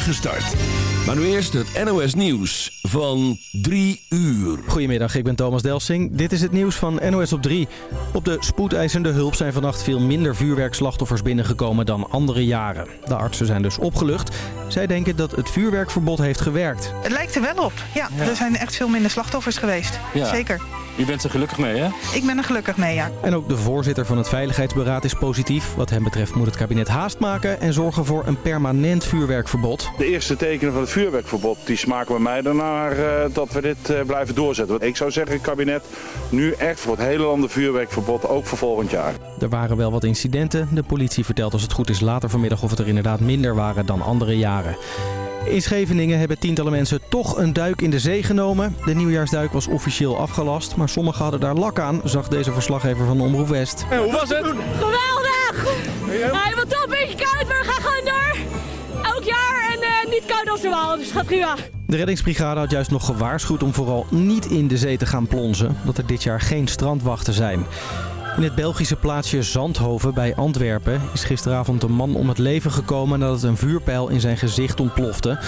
spoedige start. Maar nu eerst het NOS Nieuws van 3 uur. Goedemiddag, ik ben Thomas Delsing. Dit is het nieuws van NOS op 3. Op de spoedeisende hulp zijn vannacht veel minder vuurwerkslachtoffers binnengekomen dan andere jaren. De artsen zijn dus opgelucht. Zij denken dat het vuurwerkverbod heeft gewerkt. Het lijkt er wel op. Ja, er zijn echt veel minder slachtoffers geweest. Ja. Zeker. U bent er gelukkig mee, hè? Ik ben er gelukkig mee, ja. En ook de voorzitter van het Veiligheidsberaad is positief. Wat hem betreft moet het kabinet haast maken en zorgen voor een permanent vuurwerkverbod. De eerste tekenen van het vuurwerkverbod die smaken bij mij ernaar eh, dat we dit eh, blijven doorzetten. Want ik zou zeggen, kabinet, nu echt voor het hele land een vuurwerkverbod, ook voor volgend jaar. Er waren wel wat incidenten. De politie vertelt als het goed is later vanmiddag of het er inderdaad minder waren dan andere jaren. In Scheveningen hebben tientallen mensen toch een duik in de zee genomen. De nieuwjaarsduik was officieel afgelast, maar sommigen hadden daar lak aan, zag deze verslaggever van Omroep West. hoe was het? Geweldig! Hij wordt toch een beetje koud, maar we gaan gewoon door. Elk jaar en eh, niet koud als normaal, dus gaat prima. De reddingsbrigade had juist nog gewaarschuwd om vooral niet in de zee te gaan plonzen, omdat er dit jaar geen strandwachten zijn. In het Belgische plaatsje Zandhoven bij Antwerpen is gisteravond een man om het leven gekomen nadat een vuurpijl in zijn gezicht ontplofte.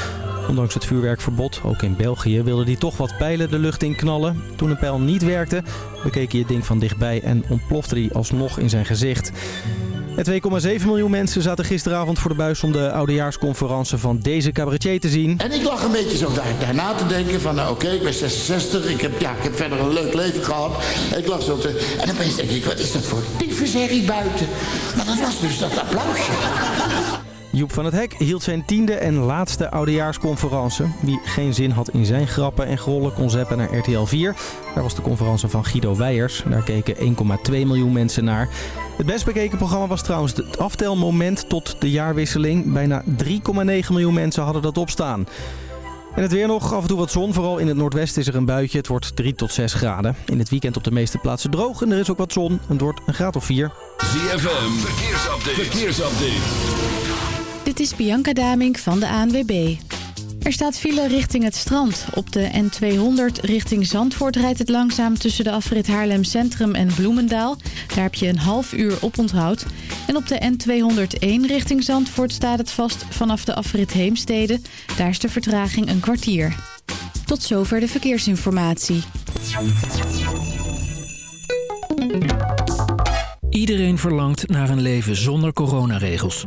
Ondanks het vuurwerkverbod, ook in België, wilde hij toch wat pijlen de lucht in knallen. Toen een pijl niet werkte, bekeek hij het ding van dichtbij en ontplofte hij alsnog in zijn gezicht. En 2,7 miljoen mensen zaten gisteravond voor de buis om de oudejaarsconferentie van deze cabaretier te zien. En ik lag een beetje zo daar, daarna te denken van, nou, oké, ik ben 66, ik heb, ja, ik heb verder een leuk leven gehad. Ik lag zo te... En opeens denk ik, wat is dat voor tyfusherrie buiten? Maar dat was dus dat applausje. Joep van het Hek hield zijn tiende en laatste oudejaarsconferentie. Wie geen zin had in zijn grappen en grollen kon zeppen naar RTL 4. Daar was de conferentie van Guido Weijers. Daar keken 1,2 miljoen mensen naar. Het best bekeken programma was trouwens het aftelmoment tot de jaarwisseling. Bijna 3,9 miljoen mensen hadden dat opstaan. En het weer nog, af en toe wat zon. Vooral in het noordwesten is er een buitje. Het wordt 3 tot 6 graden. In het weekend op de meeste plaatsen droog en er is ook wat zon. Het wordt een graad of 4. ZFM, verkeersupdate. verkeersupdate. Dit is Bianca Damink van de ANWB. Er staat file richting het strand. Op de N200 richting Zandvoort rijdt het langzaam tussen de afrit Haarlem Centrum en Bloemendaal. Daar heb je een half uur op onthoud. En op de N201 richting Zandvoort staat het vast vanaf de afrit Heemstede. Daar is de vertraging een kwartier. Tot zover de verkeersinformatie. Iedereen verlangt naar een leven zonder coronaregels.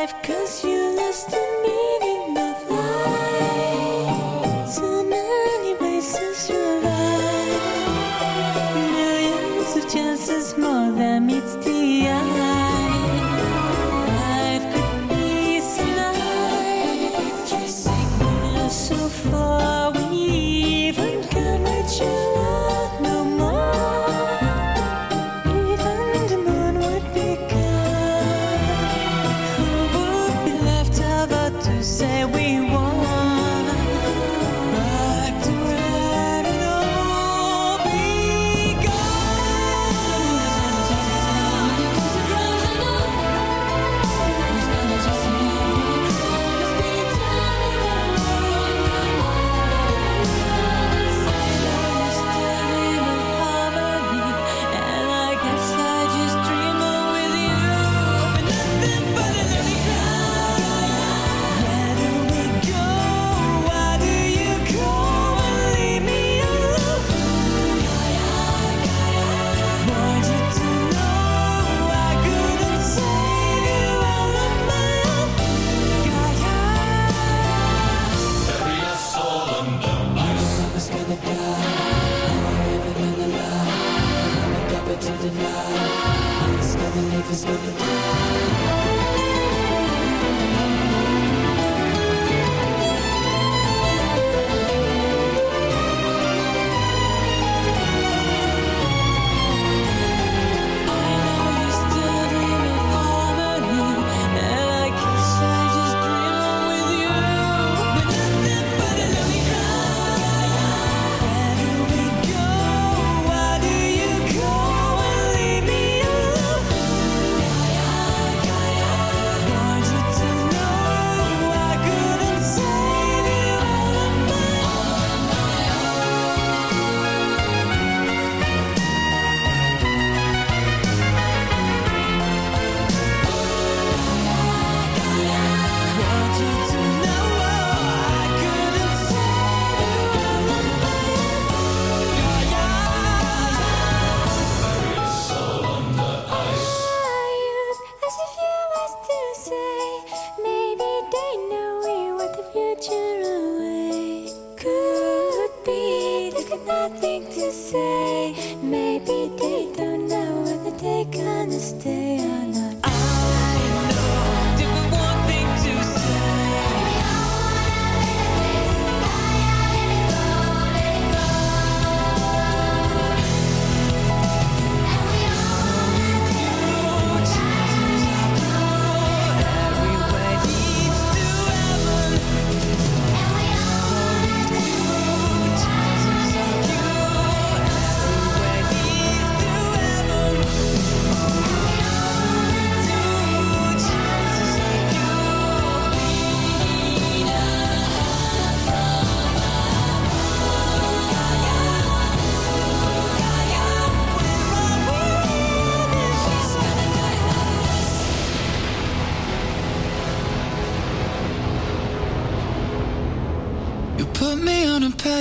life, cause you lost to me.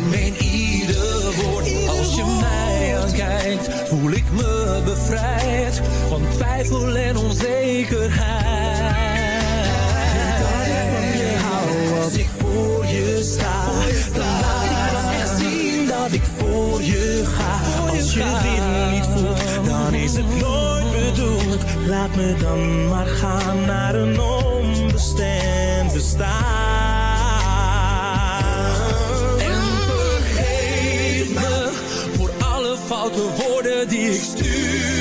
en meen ieder woord. Als je mij aankijkt, voel ik me bevrijd van twijfel en onzekerheid. Dat ik van je hou als ik voor je sta. Dan laat ik echt zien dat ik voor je ga. Als je dit niet voelt, dan is het nooit bedoeld. Laat me dan maar gaan naar een onbestemd bestaan. Foute woorden die ik stuurde.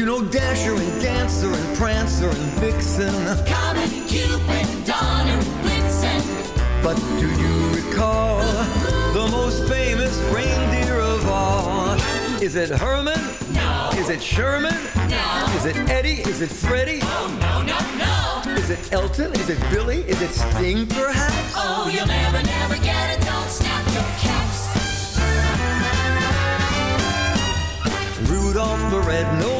You know Dasher and Dancer and Prancer and Vixen. Comet Cupid, Donner and Blitzen. But do you recall the most famous reindeer of all? Is it Herman? No. Is it Sherman? No. Is it Eddie? Is it Freddie? Oh, no, no, no. Is it Elton? Is it Billy? Is it Sting, perhaps? Oh, you'll never, never get it. Don't snap your caps. Rudolph the red-nosed reindeer had a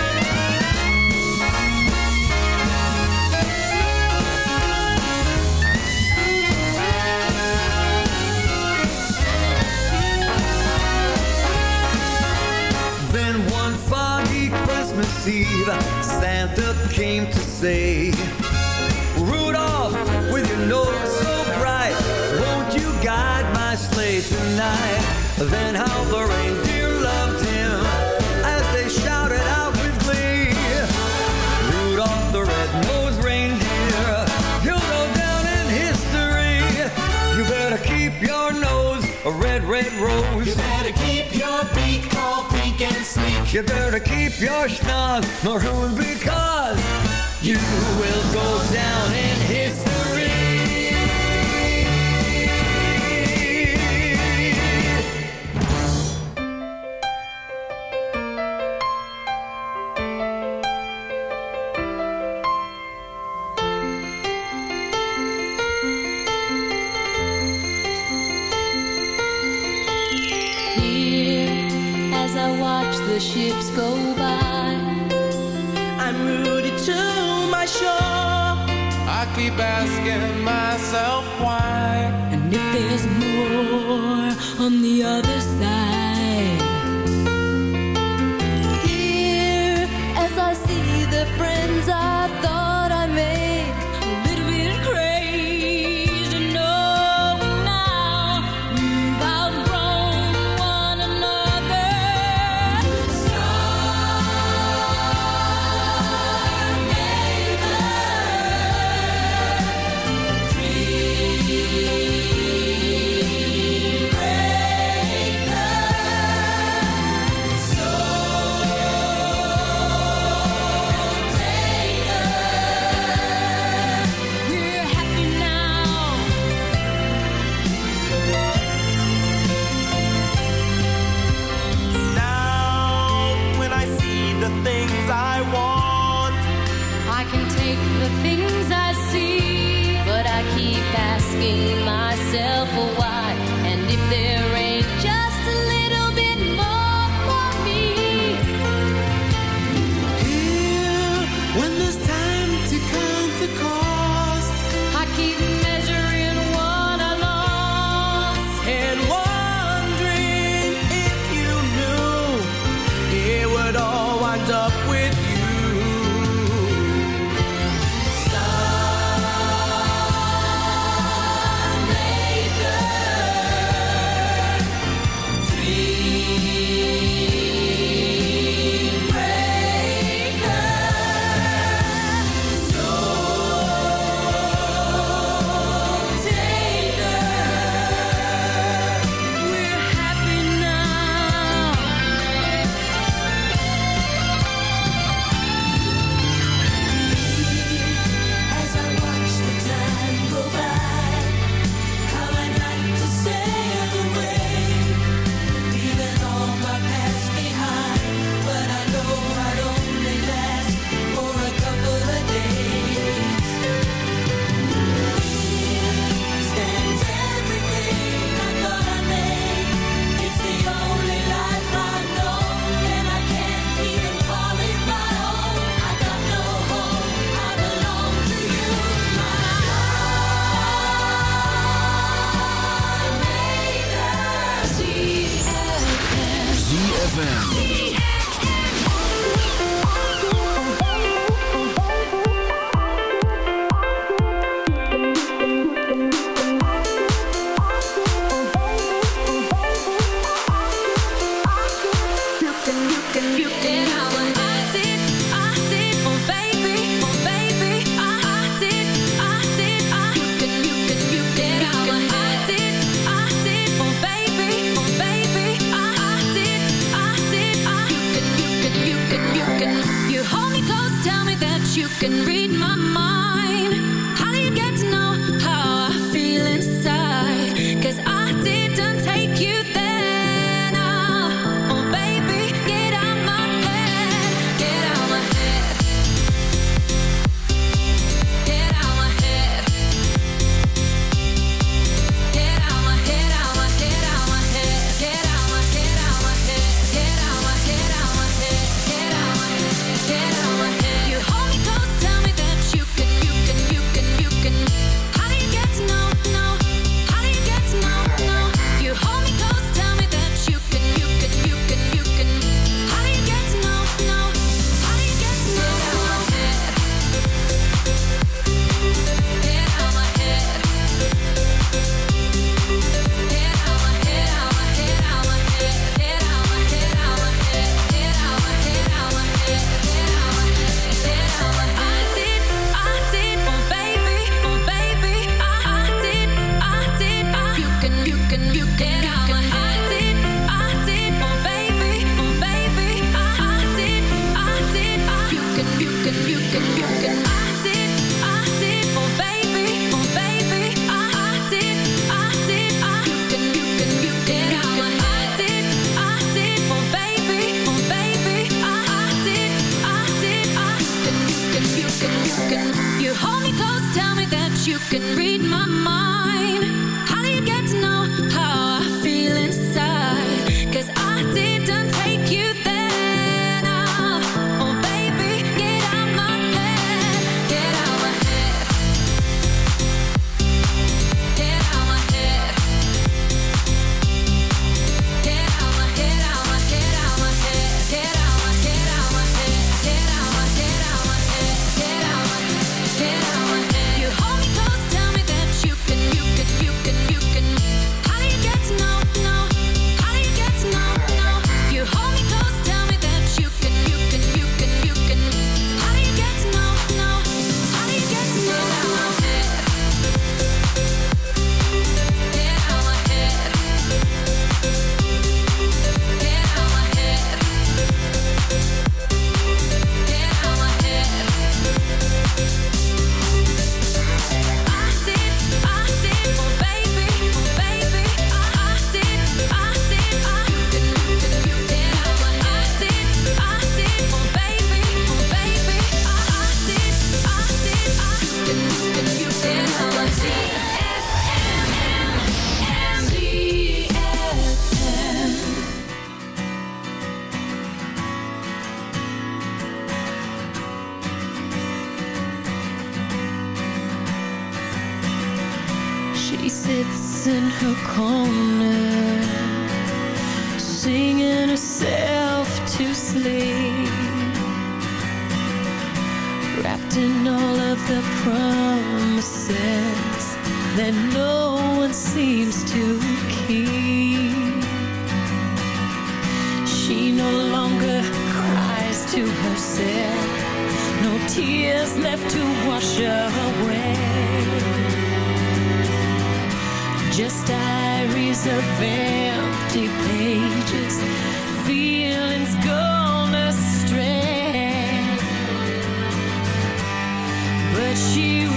Christmas Eve, Santa came to say, Rudolph, with your nose so bright, won't you guide my sleigh tonight? Then how the reindeer loved him as they shouted out with glee. Rudolph the red-nosed reindeer, you'll go down in history. You better keep your nose a red, red rose. Sleek. You better keep your schnoz maroon because you will go down in history. Keep asking myself why. And if there's more on the other that you can read my mind. She no longer cries to herself. No tears left to wash away. Just diaries of empty pages Feelings gone astray. But she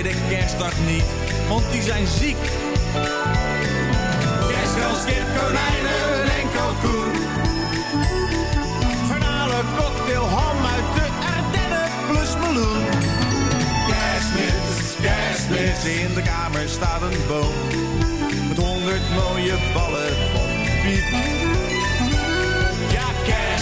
tweede kerstdag niet, want die zijn ziek. Kerstkans, kip, konijnen en kalkoen. Garnalen, cocktail, ham uit de Ardennen plus meloen. Kerstmis, kerstmis. In de kamer staat een boom. Met honderd mooie ballen van piep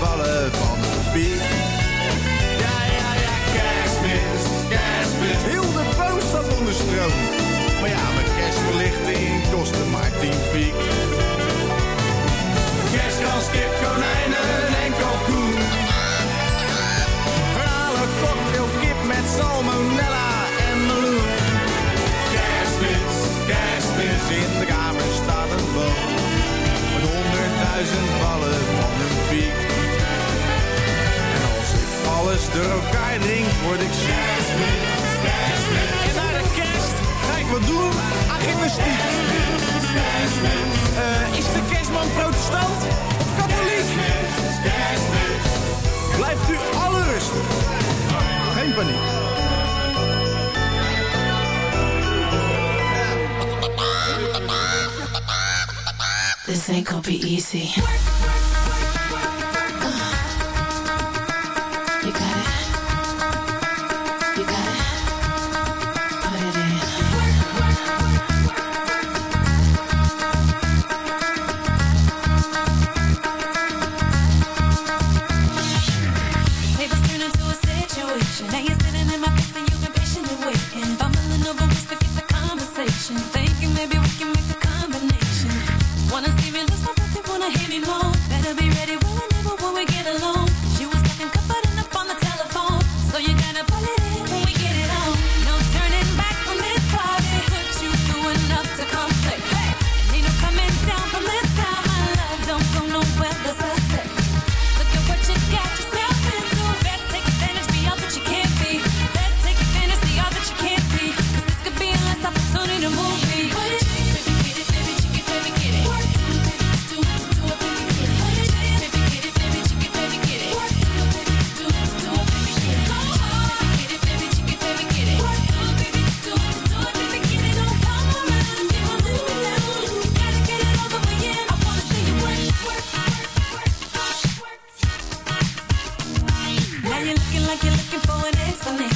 Vallen van de piek. Ja, ja, ja, kerstmis, kerstmis. Heel de poos zat onder stroom. Maar ja, mijn kerstverlichting kostte maar tien piek. Kerstkans, kip, konijnen en kalkoen. Verhalen, cocktail, kip met salmonella en meloen. Kerstmis, kerstmis, in de kamer staat een boom. Met honderdduizend Eurokairing word ik kerstmis. En naar de kerst ga ik wat doen aan gymnastiek. Uh, eh, is de kerstman protestant of katholiek? Blijft u alle rustig. Geen paniek. This ain't gonna be easy.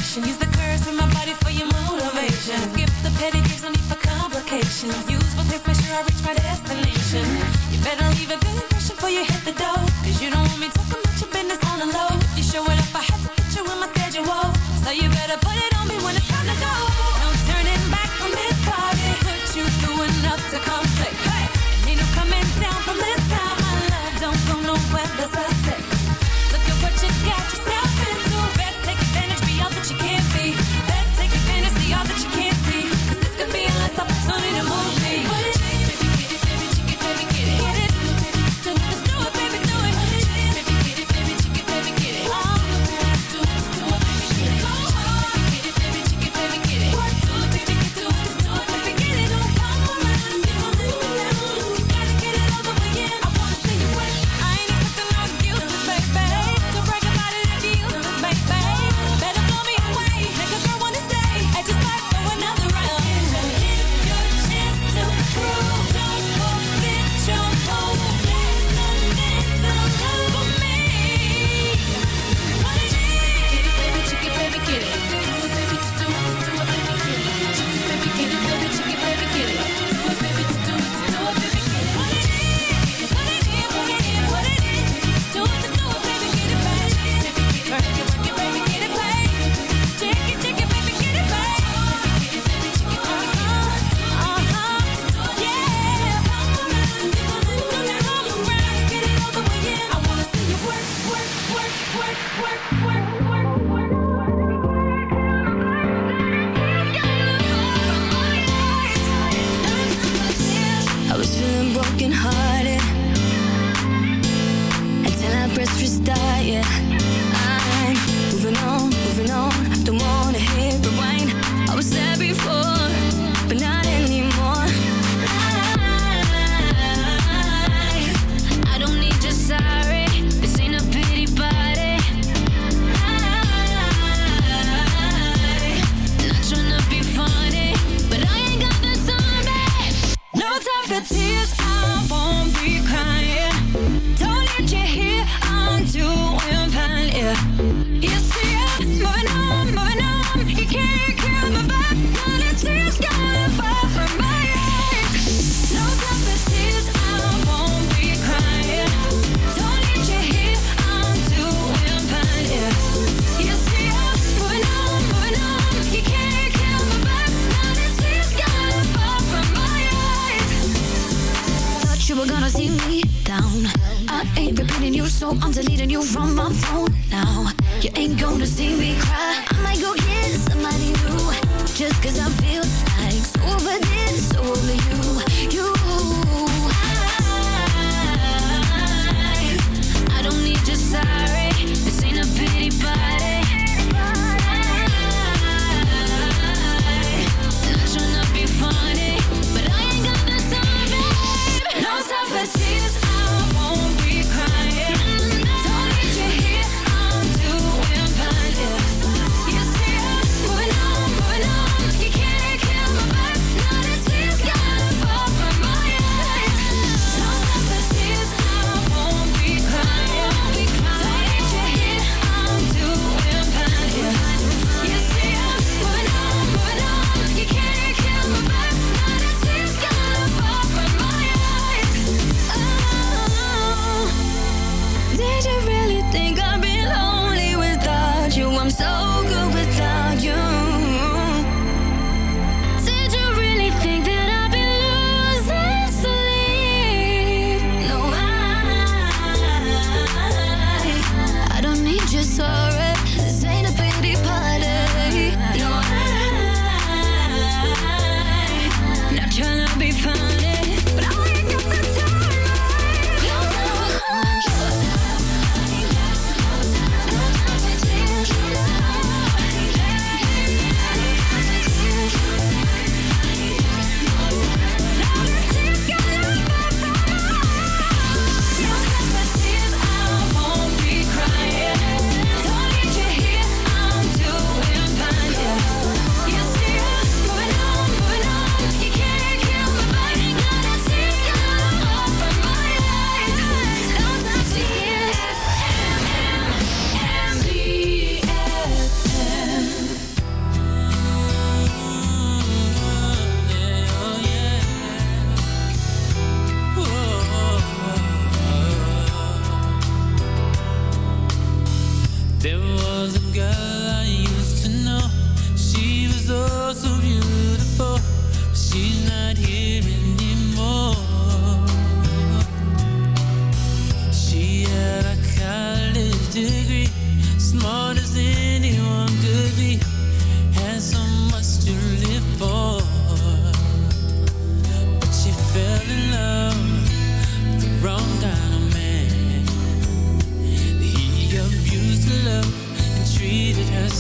conversation. Use the curves in my body for your motivation. Skip the petty games, no need for complications. Use what takes, make sure I reach my destination. broken hearted until I press restart. Yeah, I'm moving on. I'm deleting you from my phone now. You ain't gonna see me cry. I might go get somebody new just cause I feel like so over this, so over you. You, I, I don't need your sorry.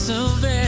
So bad.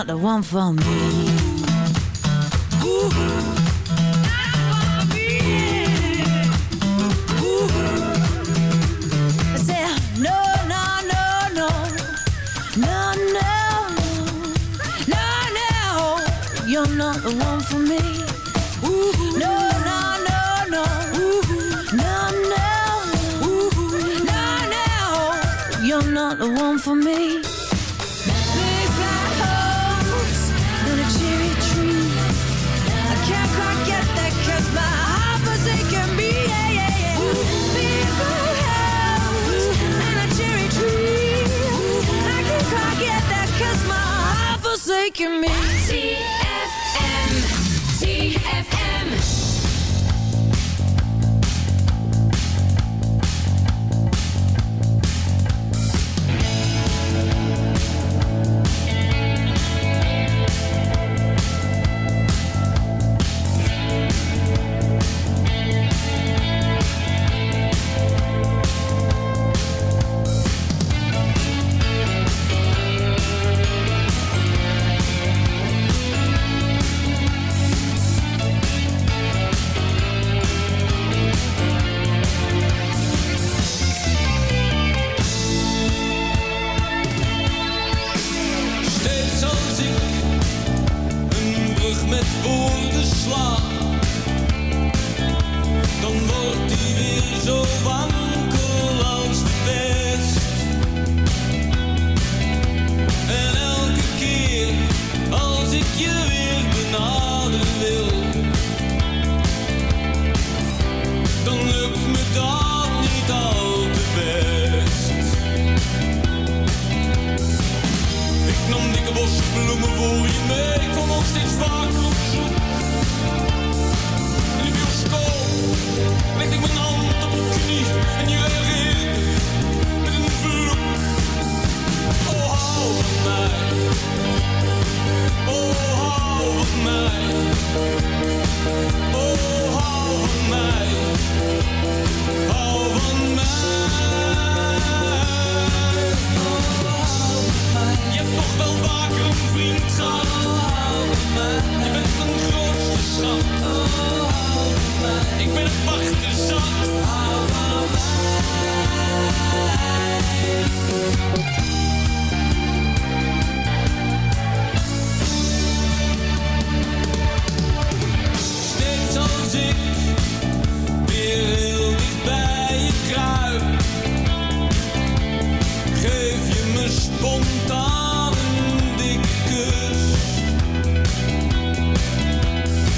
not the one for me. Ooh. you're not the one for me. Ooh, no, no, no, no. No, no. No, no. You're not the one for me. making me bloemen voor je mee. Ik kwam nog steeds vaker legde ik mijn hand op je knie. En je reageerde met een vloek. Oh, hou van mij. Oh, hou van mij. Oh, hou van mij. Hou van mij. Je hebt toch wel vaker een vriend gehad. Je bent mijn grootste schat. Ik ben het wachten zat. Spontaan.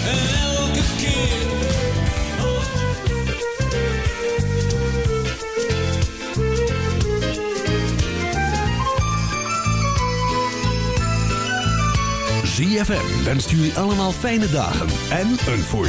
En elke keer. ZFM wenst jullie allemaal fijne dagen en een voor